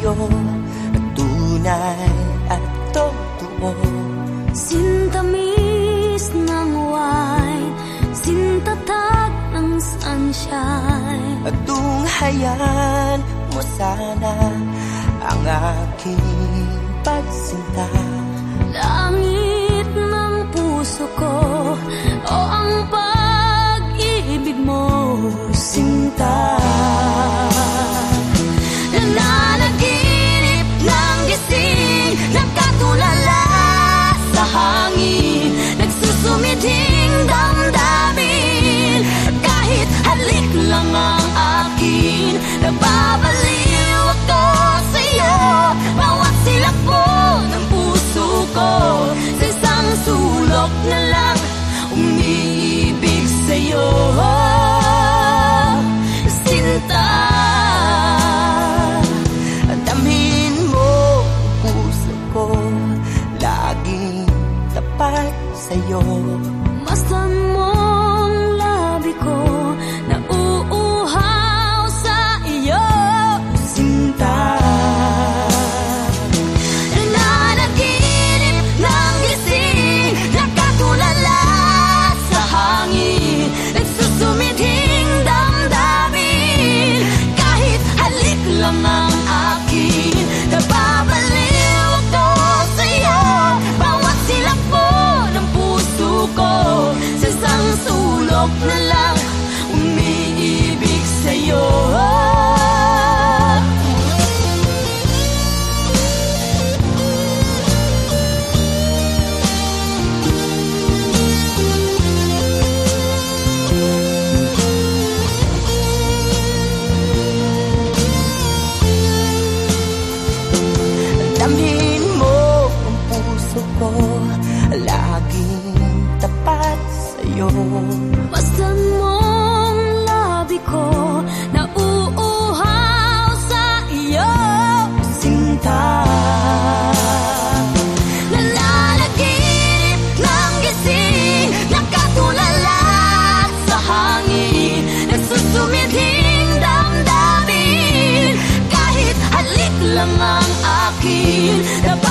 sa'yo. Tunay at totoo. Sintamis ng wine Sintatag ng sunshine. At tunghayan mo sana Ang aking pagsinta. Langit Umiibig sa'yo. Sinta Damhin mo puso ko. Laging tapat sa'yo. Masdan mong labi ko Laging tapat sa'yo. Masdan mong labi ko Nauuhaw sa iyo. Sinta. Nananaginip ng gising Nakatulala sa hangin. Nagsusumiding damdamin Kahit halik lang ang akin. Nababaliw